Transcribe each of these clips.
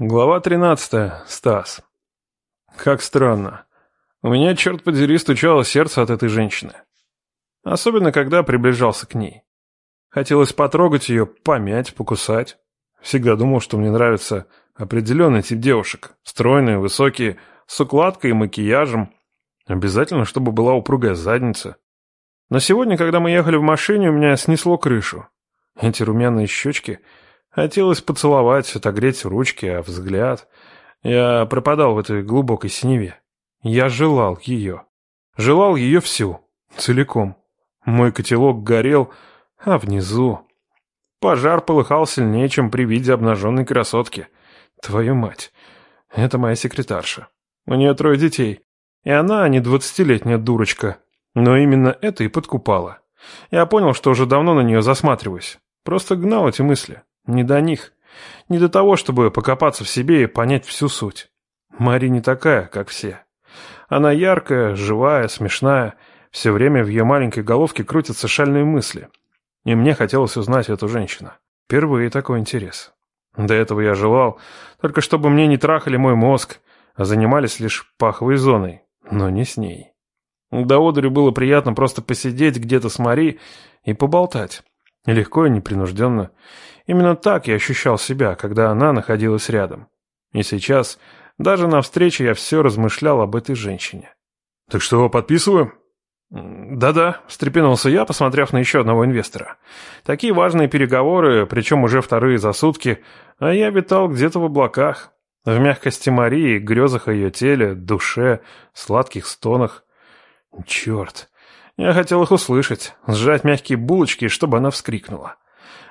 Глава 13. Стас. Как странно. У меня, черт подери, стучало сердце от этой женщины. Особенно, когда приближался к ней. Хотелось потрогать ее, помять, покусать. Всегда думал, что мне нравится определенный тип девушек. Стройные, высокие, с укладкой и макияжем. Обязательно, чтобы была упругая задница. Но сегодня, когда мы ехали в машине, у меня снесло крышу. Эти румяные щечки — Хотелось поцеловать, отогреть ручки, а взгляд... Я пропадал в этой глубокой синеве. Я желал ее. Желал ее всю. Целиком. Мой котелок горел, а внизу... Пожар полыхал сильнее, чем при виде обнаженной красотки. Твою мать. Это моя секретарша. У нее трое детей. И она не двадцатилетняя дурочка. Но именно это и подкупало. Я понял, что уже давно на нее засматриваюсь. Просто гнал эти мысли. Не до них. Не до того, чтобы покопаться в себе и понять всю суть. Мари не такая, как все. Она яркая, живая, смешная. Все время в ее маленькой головке крутятся шальные мысли. И мне хотелось узнать эту женщину. Впервые такой интерес. До этого я желал, только чтобы мне не трахали мой мозг, а занимались лишь паховой зоной, но не с ней. До одури было приятно просто посидеть где-то с Мари и поболтать. Легко и непринужденно. Именно так я ощущал себя, когда она находилась рядом. И сейчас, даже на встрече, я все размышлял об этой женщине. «Так что, подписываем?» «Да-да», — встрепенулся я, посмотрев на еще одного инвестора. «Такие важные переговоры, причем уже вторые за сутки, а я витал где-то в облаках, в мягкости Марии, грезах о ее теле, душе, сладких стонах. Черт, я хотел их услышать, сжать мягкие булочки, чтобы она вскрикнула.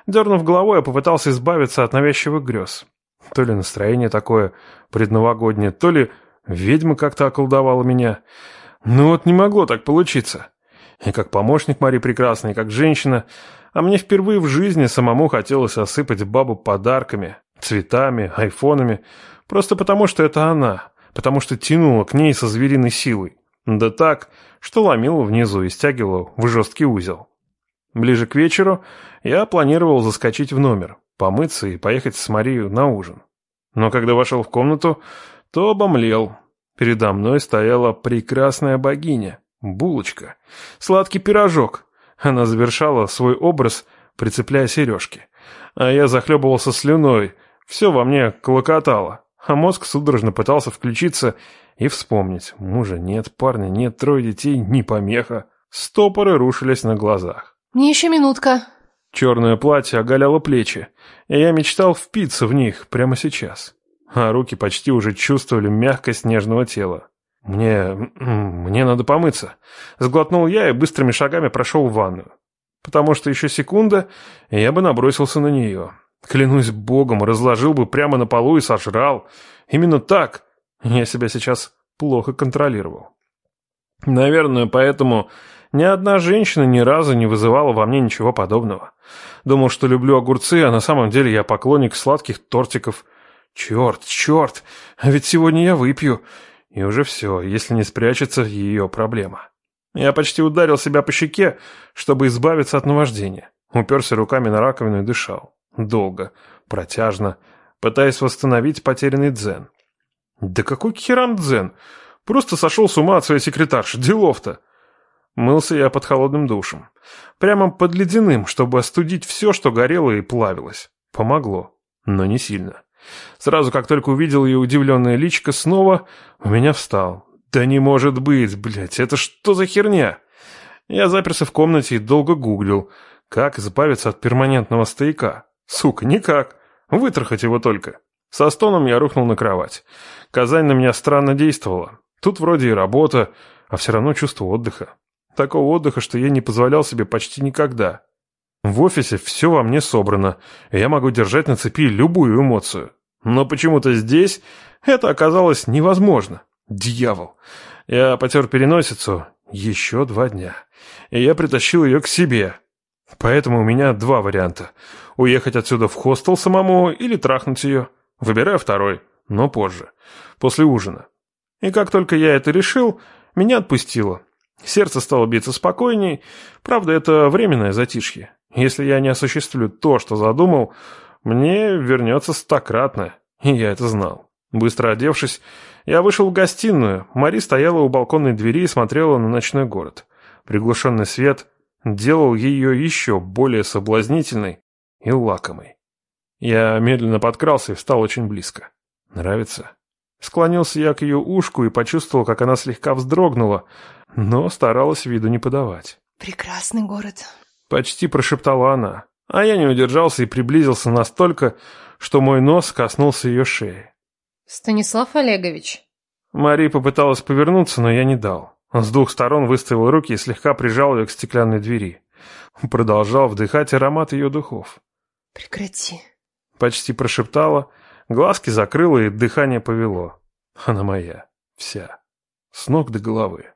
Дернув головой, я попытался избавиться от навязчивых грез. То ли настроение такое предновогоднее, то ли ведьма как-то околдовала меня. Ну вот не могло так получиться. И как помощник Марии Прекрасной, и как женщина, а мне впервые в жизни самому хотелось осыпать бабу подарками, цветами, айфонами, просто потому что это она, потому что тянула к ней со звериной силой. Да так, что ломила внизу и стягивала в жесткий узел. Ближе к вечеру я планировал заскочить в номер, помыться и поехать с Марией на ужин. Но когда вошел в комнату, то обомлел. Передо мной стояла прекрасная богиня, булочка, сладкий пирожок. Она завершала свой образ, прицепляя сережки. А я захлебывался слюной, все во мне клокотало, а мозг судорожно пытался включиться и вспомнить. Мужа нет, парня нет, трое детей, не помеха. Стопоры рушились на глазах. «Мне еще минутка». Черное платье оголяло плечи, и я мечтал впиться в них прямо сейчас. А руки почти уже чувствовали мягкость нежного тела. «Мне... мне надо помыться». Сглотнул я и быстрыми шагами прошел в ванную. Потому что еще секунда, и я бы набросился на нее. Клянусь богом, разложил бы прямо на полу и сожрал. Именно так. Я себя сейчас плохо контролировал. Наверное, поэтому ни одна женщина ни разу не вызывала во мне ничего подобного. Думал, что люблю огурцы, а на самом деле я поклонник сладких тортиков. Черт, черт, а ведь сегодня я выпью. И уже все, если не спрячется ее проблема. Я почти ударил себя по щеке, чтобы избавиться от наваждения. Уперся руками на раковину и дышал. Долго, протяжно, пытаясь восстановить потерянный дзен. Да какой херам дзен? Просто сошел с ума от своей секретарши, делов-то. Мылся я под холодным душем. Прямо под ледяным, чтобы остудить все, что горело и плавилось. Помогло, но не сильно. Сразу, как только увидел ее удивленное личико, снова у меня встал. «Да не может быть, блядь, это что за херня?» Я заперся в комнате и долго гуглил, как избавиться от перманентного стояка. Сука, никак. Вытрахать его только. Со стоном я рухнул на кровать. Казань на меня странно действовала. Тут вроде и работа, а все равно чувство отдыха. Такого отдыха, что я не позволял себе почти никогда. В офисе все во мне собрано, и я могу держать на цепи любую эмоцию. Но почему-то здесь это оказалось невозможно. Дьявол. Я потер переносицу. Еще два дня. И я притащил ее к себе. Поэтому у меня два варианта. Уехать отсюда в хостел самому или трахнуть ее. Выбираю второй, но позже. После ужина. И как только я это решил, меня отпустило. Сердце стало биться спокойней. Правда, это временное затишье. Если я не осуществлю то, что задумал, мне вернется стократно. И я это знал. Быстро одевшись, я вышел в гостиную. Мари стояла у балконной двери и смотрела на ночной город. Приглушенный свет делал ее еще более соблазнительной и лакомой. Я медленно подкрался и встал очень близко. «Нравится?» Склонился я к ее ушку и почувствовал, как она слегка вздрогнула, но старалась виду не подавать. «Прекрасный город», — почти прошептала она, а я не удержался и приблизился настолько, что мой нос коснулся ее шеи. «Станислав Олегович?» Мари попыталась повернуться, но я не дал. С двух сторон выставил руки и слегка прижал ее к стеклянной двери. Продолжал вдыхать аромат ее духов. «Прекрати», — почти прошептала, — Глазки закрыла и дыхание повело. Она моя. Вся. С ног до головы.